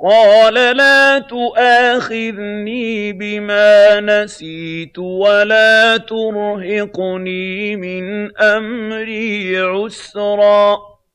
قَالَ لَا تُؤَاخِذْنِي بِمَا نَسِيتُ وَلَا تُرْهِقْنِي مِنْ أَمْرِي عُسْرًا.